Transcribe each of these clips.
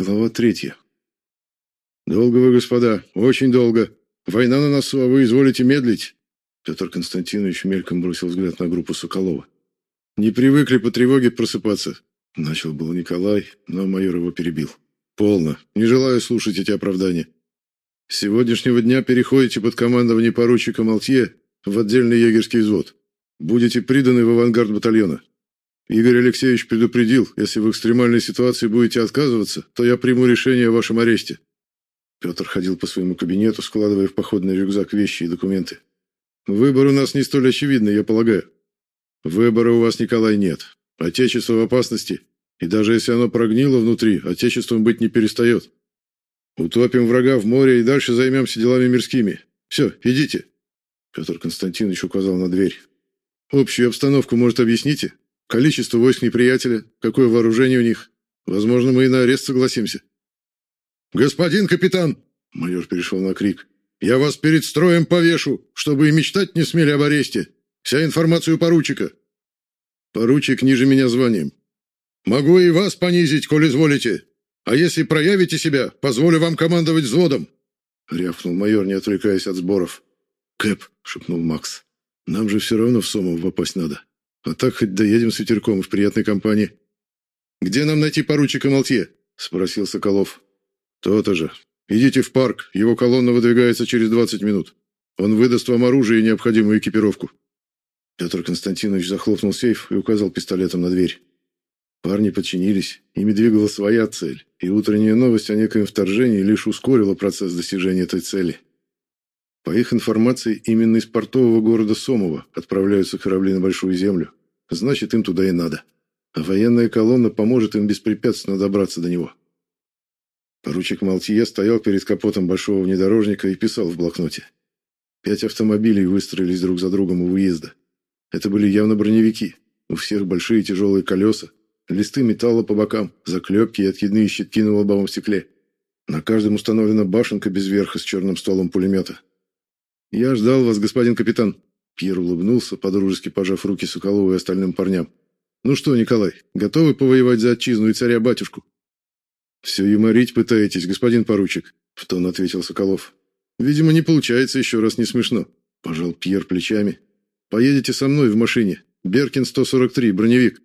Глава третья. «Долго вы, господа, очень долго. Война на носу, а вы изволите медлить». Петр Константинович мельком бросил взгляд на группу Соколова. «Не привыкли по тревоге просыпаться», — начал был Николай, но майор его перебил. «Полно. Не желаю слушать эти оправдания. С сегодняшнего дня переходите под командование поручика Малтье в отдельный егерский взвод. Будете приданы в авангард батальона. Игорь Алексеевич предупредил, если в экстремальной ситуации будете отказываться, то я приму решение о вашем аресте. Петр ходил по своему кабинету, складывая в походный рюкзак вещи и документы. Выбор у нас не столь очевидный, я полагаю. Выбора у вас, Николай, нет. Отечество в опасности, и даже если оно прогнило внутри, отечеством быть не перестает. Утопим врага в море и дальше займемся делами мирскими. Все, идите. Петр Константинович указал на дверь. Общую обстановку, может, объясните? Количество войск неприятеля, какое вооружение у них. Возможно, мы и на арест согласимся. «Господин капитан!» — майор перешел на крик. «Я вас перед строем повешу, чтобы и мечтать не смели об аресте. Вся информация у поручика». «Поручик ниже меня званием». «Могу и вас понизить, коль изволите. А если проявите себя, позволю вам командовать взводом», — рявкнул майор, не отвлекаясь от сборов. «Кэп», — шепнул Макс, — «нам же все равно в Сомов попасть надо». А так хоть доедем с ветерком в приятной компании. «Где нам найти поручика Малтье?» – спросил Соколов. «То-то же. Идите в парк, его колонна выдвигается через 20 минут. Он выдаст вам оружие и необходимую экипировку». Петр Константинович захлопнул сейф и указал пистолетом на дверь. Парни подчинились, ими двигала своя цель, и утренняя новость о некоем вторжении лишь ускорила процесс достижения этой цели. По их информации, именно из портового города Сомова отправляются корабли на Большую Землю. Значит, им туда и надо. А военная колонна поможет им беспрепятственно добраться до него. Поручик Малтье стоял перед капотом большого внедорожника и писал в блокноте. Пять автомобилей выстроились друг за другом у выезда. Это были явно броневики. У всех большие тяжелые колеса, листы металла по бокам, заклепки и откидные щитки на лобовом стекле. На каждом установлена башенка без верха с черным стволом пулемета. «Я ждал вас, господин капитан». Пьер улыбнулся, подружески пожав руки Соколову и остальным парням. «Ну что, Николай, готовы повоевать за отчизну и царя-батюшку?» «Все юморить пытаетесь, господин поручик», — в тон ответил Соколов. «Видимо, не получается еще раз не смешно», — пожал Пьер плечами. «Поедете со мной в машине. Беркин 143, броневик.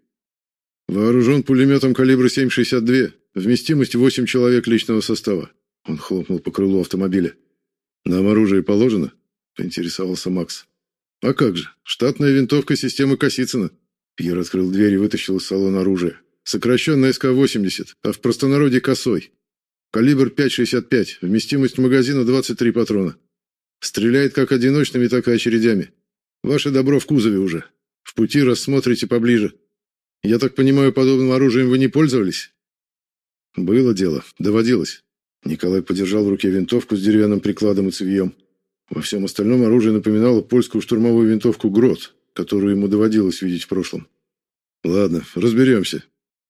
Вооружен пулеметом калибра 7,62, вместимость 8 человек личного состава». Он хлопнул по крылу автомобиля. «Нам оружие положено?» — поинтересовался Макс. «А как же? Штатная винтовка системы Косицына». Пьер открыл дверь и вытащил из салона оружие. Сокращенная СК-80, а в простонародье косой. Калибр 5,65, вместимость магазина 23 патрона. Стреляет как одиночными, так и очередями. Ваше добро в кузове уже. В пути рассмотрите поближе. Я так понимаю, подобным оружием вы не пользовались? Было дело, доводилось. Николай подержал в руке винтовку с деревянным прикладом и цевьем. Во всем остальном оружие напоминало польскую штурмовую винтовку «Грот», которую ему доводилось видеть в прошлом. «Ладно, разберемся».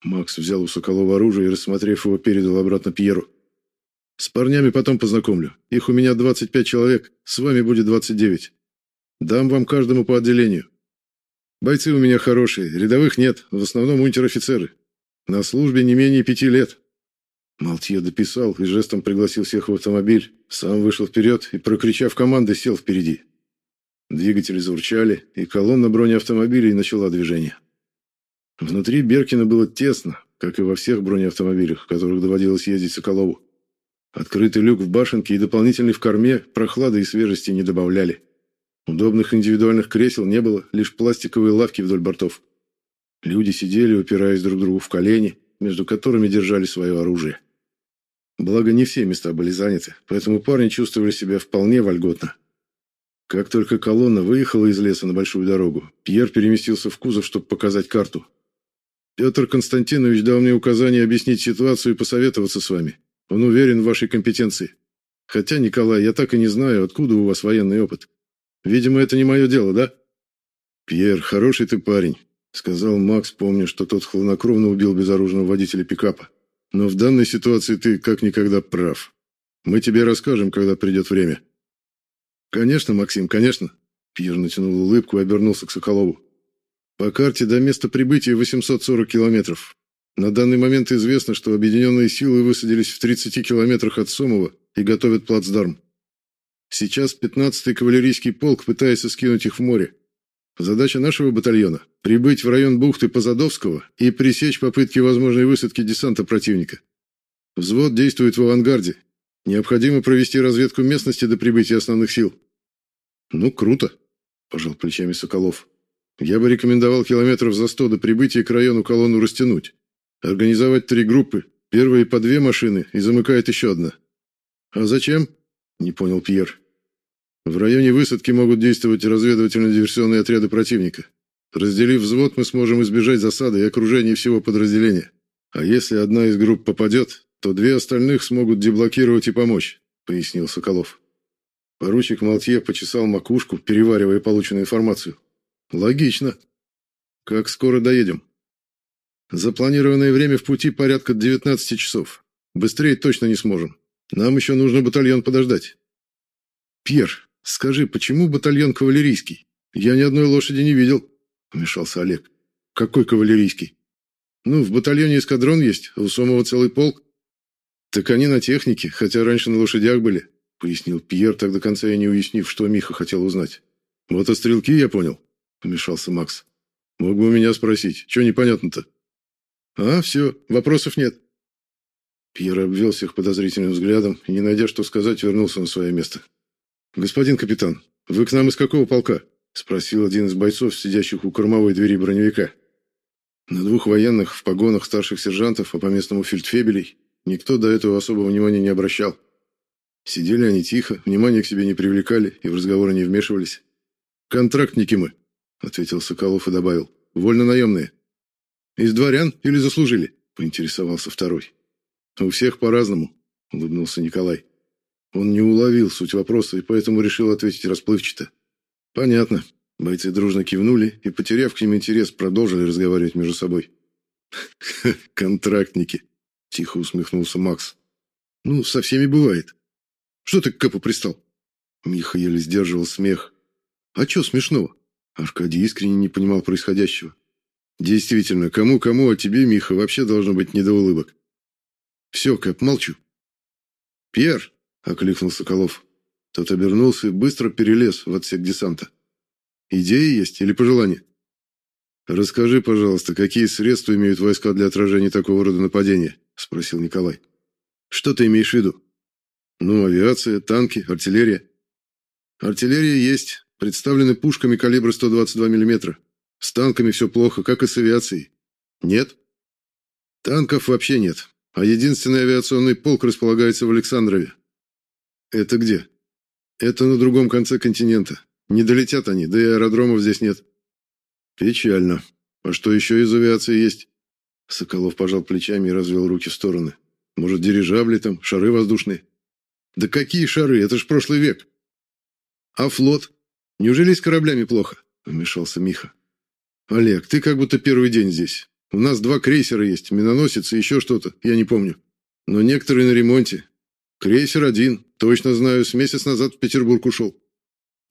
Макс взял у Соколова оружие и, рассмотрев его, передал обратно Пьеру. «С парнями потом познакомлю. Их у меня 25 человек, с вами будет 29. Дам вам каждому по отделению. Бойцы у меня хорошие, рядовых нет, в основном унтер-офицеры. На службе не менее пяти лет. Малтье дописал и жестом пригласил всех в автомобиль, сам вышел вперед и, прокричав команды, сел впереди. Двигатели заурчали, и колонна бронеавтомобилей начала движение. Внутри Беркина было тесно, как и во всех бронеавтомобилях, в которых доводилось ездить Соколову. Открытый люк в башенке и дополнительный в корме прохлады и свежести не добавляли. Удобных индивидуальных кресел не было, лишь пластиковые лавки вдоль бортов. Люди сидели, упираясь друг другу в колени, между которыми держали свое оружие. Благо, не все места были заняты, поэтому парни чувствовали себя вполне вольготно. Как только колонна выехала из леса на большую дорогу, Пьер переместился в кузов, чтобы показать карту. «Петр Константинович дал мне указание объяснить ситуацию и посоветоваться с вами. Он уверен в вашей компетенции. Хотя, Николай, я так и не знаю, откуда у вас военный опыт. Видимо, это не мое дело, да?» «Пьер, хороший ты парень», — сказал Макс, помня, что тот хладнокровно убил безоружного водителя пикапа. Но в данной ситуации ты как никогда прав. Мы тебе расскажем, когда придет время». «Конечно, Максим, конечно». Пьер натянул улыбку и обернулся к Соколову. «По карте до места прибытия 840 километров. На данный момент известно, что объединенные силы высадились в 30 километрах от Сомова и готовят плацдарм. Сейчас 15-й кавалерийский полк пытается скинуть их в море. Задача нашего батальона – прибыть в район бухты Позадовского и пресечь попытки возможной высадки десанта противника. Взвод действует в авангарде. Необходимо провести разведку местности до прибытия основных сил. Ну, круто, пожал плечами Соколов. Я бы рекомендовал километров за сто до прибытия к району колонну растянуть. Организовать три группы, первые по две машины и замыкает еще одна. А зачем? Не понял Пьер. В районе высадки могут действовать разведывательно-диверсионные отряды противника. Разделив взвод, мы сможем избежать засады и окружения всего подразделения. А если одна из групп попадет, то две остальных смогут деблокировать и помочь, пояснил Соколов. Поручик Малтье почесал макушку, переваривая полученную информацию. Логично. Как скоро доедем? Запланированное время в пути порядка 19 часов. Быстрее точно не сможем. Нам еще нужно батальон подождать. Пьер, скажи, почему батальон кавалерийский? Я ни одной лошади не видел, вмешался Олег. Какой кавалерийский? Ну, в батальоне эскадрон есть, а у Сомова целый полк. Так они на технике, хотя раньше на лошадях были, пояснил Пьер, так до конца и не уяснив, что Миха хотел узнать. Вот о стрелки я понял, вмешался Макс. Мог бы у меня спросить, что непонятно-то? А, все, вопросов нет. Пьер обвел всех подозрительным взглядом и, не найдя что сказать, вернулся на свое место. «Господин капитан, вы к нам из какого полка?» — спросил один из бойцов, сидящих у кормовой двери броневика. На двух военных в погонах старших сержантов, а по местному фельдфебелей, никто до этого особого внимания не обращал. Сидели они тихо, внимания к себе не привлекали и в разговоры не вмешивались. «Контрактники мы», — ответил Соколов и добавил. «Вольно наемные». «Из дворян или заслужили?» — поинтересовался второй. «У всех по-разному», — улыбнулся Николай. Он не уловил суть вопроса и поэтому решил ответить расплывчато. «Понятно». Бойцы дружно кивнули и, потеряв к ним интерес, продолжили разговаривать между собой. «Контрактники», — тихо усмехнулся Макс. «Ну, со всеми бывает. Что ты к Кэпу пристал?» Миха еле сдерживал смех. «А что смешного?» Аркадий искренне не понимал происходящего. «Действительно, кому-кому, а тебе, Миха, вообще должно быть не до улыбок. Все, Кэп, молчу». «Пьер!» Окликнул Соколов. Тот обернулся и быстро перелез в отсек десанта. Идеи есть или пожелания? Расскажи, пожалуйста, какие средства имеют войска для отражения такого рода нападения, спросил Николай. Что ты имеешь в виду? Ну, авиация, танки, артиллерия. Артиллерия есть, представлены пушками калибра 122 мм. С танками все плохо, как и с авиацией. Нет? Танков вообще нет. А единственный авиационный полк располагается в Александрове, это где? Это на другом конце континента. Не долетят они, да и аэродромов здесь нет. Печально. А что еще из авиации есть? Соколов пожал плечами и развел руки в стороны. Может, дирижабли там, шары воздушные? Да какие шары? Это ж прошлый век. А флот? Неужели с кораблями плохо? Вмешался Миха. Олег, ты как будто первый день здесь. У нас два крейсера есть, миноносец и еще что-то, я не помню. Но некоторые на ремонте. Крейсер один, точно знаю, с месяц назад в Петербург ушел.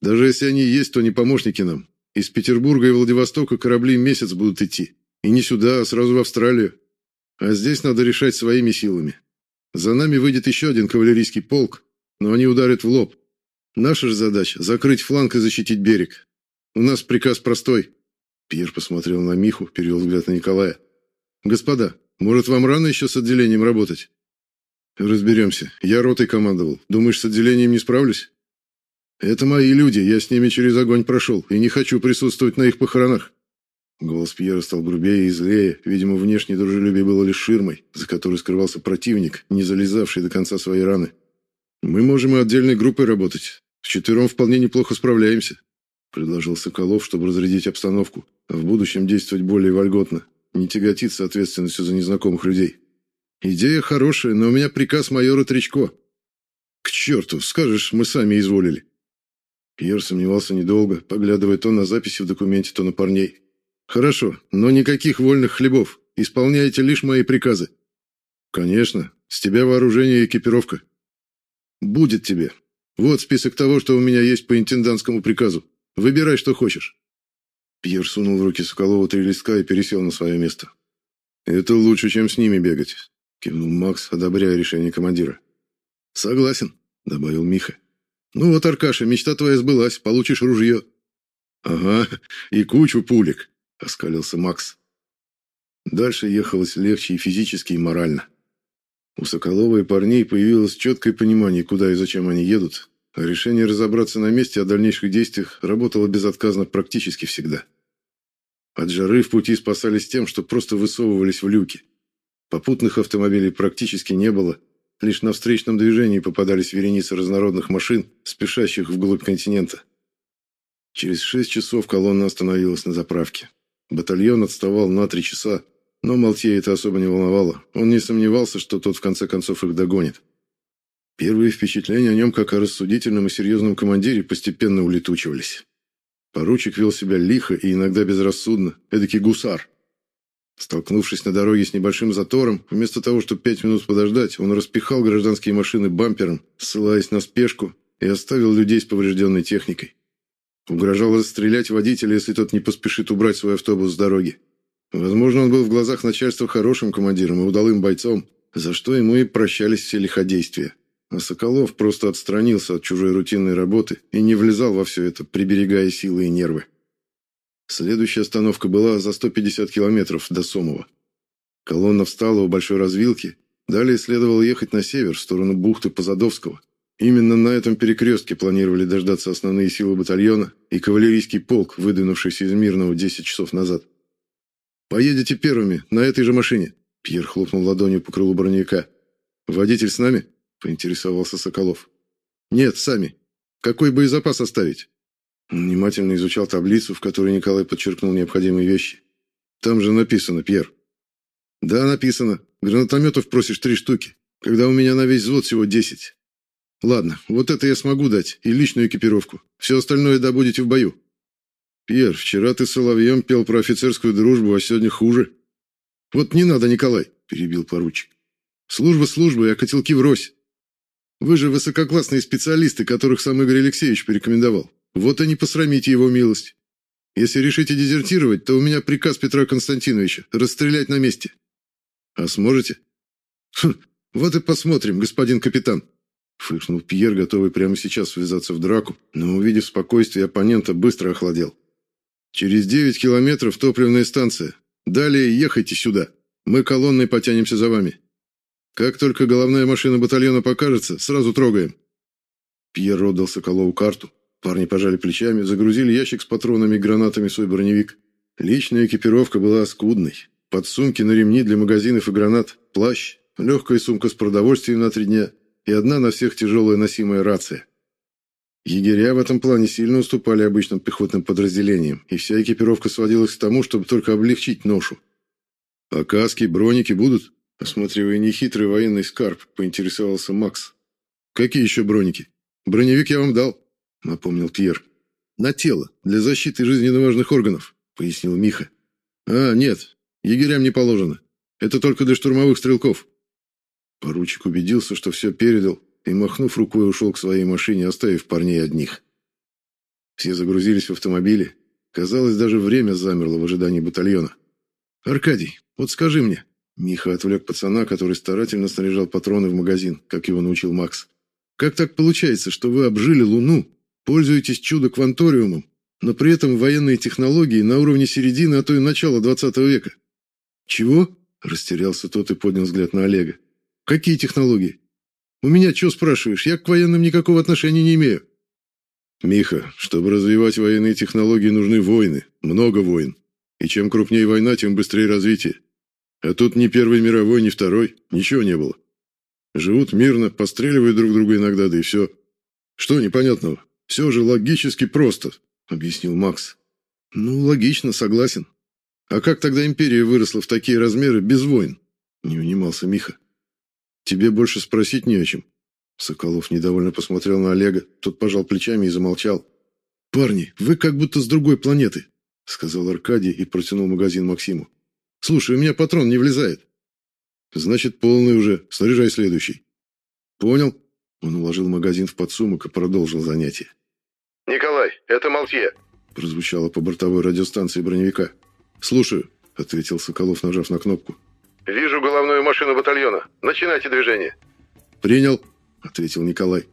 Даже если они есть, то не помощники нам. Из Петербурга и Владивостока корабли месяц будут идти. И не сюда, а сразу в Австралию. А здесь надо решать своими силами. За нами выйдет еще один кавалерийский полк, но они ударят в лоб. Наша же задача – закрыть фланг и защитить берег. У нас приказ простой. Пьер посмотрел на Миху, перевел взгляд на Николая. «Господа, может, вам рано еще с отделением работать? Разберемся. Я ротой командовал. Думаешь, с отделением не справлюсь? Это мои люди, я с ними через огонь прошел и не хочу присутствовать на их похоронах. Голос Пьера стал грубее и злее. Видимо, внешнее дружелюбие было лишь ширмой, за которой скрывался противник, не залезавший до конца своей раны. Мы можем и отдельной группой работать. С четвером вполне неплохо справляемся, предложил Соколов, чтобы разрядить обстановку, а в будущем действовать более вольготно, не тяготиться ответственностью за незнакомых людей. Идея хорошая, но у меня приказ майора Тречко. К черту, скажешь, мы сами изволили. Пьер сомневался недолго, поглядывая то на записи в документе, то на парней. Хорошо, но никаких вольных хлебов. Исполняйте лишь мои приказы. Конечно, с тебя вооружение и экипировка. Будет тебе. Вот список того, что у меня есть по интендантскому приказу. Выбирай, что хочешь. Пьер сунул в руки Соколова три листка и пересел на свое место. Это лучше, чем с ними бегать, кивнул Макс, одобряя решение командира. Согласен, добавил Миха. Ну вот, Аркаша, мечта твоя сбылась, получишь ружье. Ага, и кучу пулек, оскалился Макс. Дальше ехалось легче и физически, и морально. У Соколова и парней появилось четкое понимание, куда и зачем они едут, а решение разобраться на месте о дальнейших действиях работало безотказно практически всегда. От жары в пути спасались тем, что просто высовывались в люки. Попутных автомобилей практически не было, лишь на встречном движении попадались вереницы разнородных машин, спешащих вглубь континента. Через шесть часов колонна остановилась на заправке. Батальон отставал на три часа, но Малтье это особо не волновало. Он не сомневался, что тот в конце концов их догонит. Первые впечатления о нем, как о рассудительном и серьезном командире, постепенно улетучивались. Поручик вел себя лихо и иногда безрассудно, эдакий гусар. Столкнувшись на дороге с небольшим затором, вместо того, чтобы пять минут подождать, он распихал гражданские машины бампером, ссылаясь на спешку, и оставил людей с поврежденной техникой. Угрожал расстрелять водителя, если тот не поспешит убрать свой автобус с дороги. Возможно, он был в глазах начальства хорошим командиром и удалым бойцом, за что ему и прощались все лиходействия. А Соколов просто отстранился от чужой рутинной работы и не влезал во все это, приберегая силы и нервы. Следующая остановка была за 150 километров до Сомова. Колонна встала у большой развилки, далее следовало ехать на север, в сторону бухты Позадовского. Именно на этом перекрестке планировали дождаться основные силы батальона и кавалерийский полк, выдвинувшийся из Мирного 10 часов назад. «Поедете первыми, на этой же машине», — Пьер хлопнул ладонью по крылу броневика. «Водитель с нами?» — поинтересовался Соколов. «Нет, сами. Какой боезапас оставить?» Он внимательно изучал таблицу, в которой Николай подчеркнул необходимые вещи. «Там же написано, Пьер». «Да, написано. Гранатометов просишь три штуки, когда у меня на весь взвод всего десять. Ладно, вот это я смогу дать, и личную экипировку. Все остальное добудете в бою». «Пьер, вчера ты соловьем пел про офицерскую дружбу, а сегодня хуже». «Вот не надо, Николай», — перебил поручик. «Служба службой, а котелки врозь. Вы же высококлассные специалисты, которых сам Игорь Алексеевич порекомендовал. Вот и не посрамите его милость. Если решите дезертировать, то у меня приказ Петра Константиновича расстрелять на месте. А сможете? Хм, вот и посмотрим, господин капитан. Фыркнул Пьер, готовый прямо сейчас ввязаться в драку, но, увидев спокойствие оппонента, быстро охладел. Через девять километров топливная станция. Далее ехайте сюда. Мы колонной потянемся за вами. Как только головная машина батальона покажется, сразу трогаем. Пьер отдал Соколову карту. Парни пожали плечами, загрузили ящик с патронами и гранатами в свой броневик. Личная экипировка была скудной. Подсумки на ремни для магазинов и гранат, плащ, легкая сумка с продовольствием на три дня и одна на всех тяжелая носимая рация. Егеря в этом плане сильно уступали обычным пехотным подразделениям, и вся экипировка сводилась к тому, чтобы только облегчить ношу. «А каски, броники будут?» Осматривая нехитрый военный скарб, поинтересовался Макс. «Какие еще броники? Броневик я вам дал», — напомнил Пьер. «На тело, для защиты жизненно важных органов», — пояснил Миха. «А, нет, егерям не положено. Это только для штурмовых стрелков». Поручик убедился, что все передал, и, махнув рукой, ушел к своей машине, оставив парней одних. Все загрузились в автомобили. Казалось, даже время замерло в ожидании батальона. «Аркадий, вот скажи мне...» Миха отвлек пацана, который старательно снаряжал патроны в магазин, как его научил Макс. «Как так получается, что вы обжили Луну, пользуетесь чудо-кванториумом, но при этом военные технологии на уровне середины, а то и начала 20 века?» «Чего?» – растерялся тот и поднял взгляд на Олега. «Какие технологии? У меня что спрашиваешь? Я к военным никакого отношения не имею. Миха, чтобы развивать военные технологии, нужны войны, много войн. И чем крупнее война, тем быстрее развитие. А тут ни Первой мировой, ни Второй, ничего не было. Живут мирно, постреливают друг друга иногда, да и все. Что непонятного? Все же логически просто, объяснил Макс. Ну, логично, согласен. А как тогда империя выросла в такие размеры без войн? Не унимался Миха. Тебе больше спросить не о чем. Соколов недовольно посмотрел на Олега, тот пожал плечами и замолчал. Парни, вы как будто с другой планеты, сказал Аркадий и протянул магазин Максиму. Слушай, у меня патрон не влезает. Значит, полный уже. Снаряжай следующий. Понял? Он уложил магазин в подсумок и продолжил занятие. Николай, это Малтье, прозвучало по бортовой радиостанции броневика. Слушаю, ответил Соколов, нажав на кнопку. Вижу головную машину батальона. Начинайте движение». «Принял», — ответил Николай.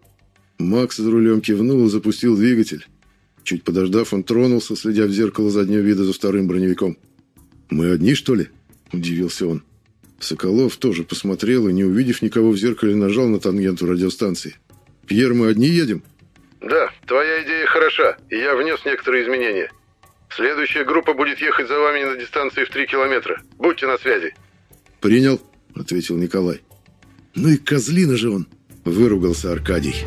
Макс за рулем кивнул и запустил двигатель. Чуть подождав, он тронулся, следя в зеркало заднего вида за вторым броневиком. «Мы одни, что ли?» – удивился он. Соколов тоже посмотрел и, не увидев никого в зеркале, нажал на тангенту радиостанции. «Пьер, мы одни едем?» «Да, твоя идея хороша, и я внес некоторые изменения. Следующая группа будет ехать за вами на дистанции в 3 километра. Будьте на связи». «Принял», — ответил Николай. «Ну и козлина же он!» — выругался Аркадий.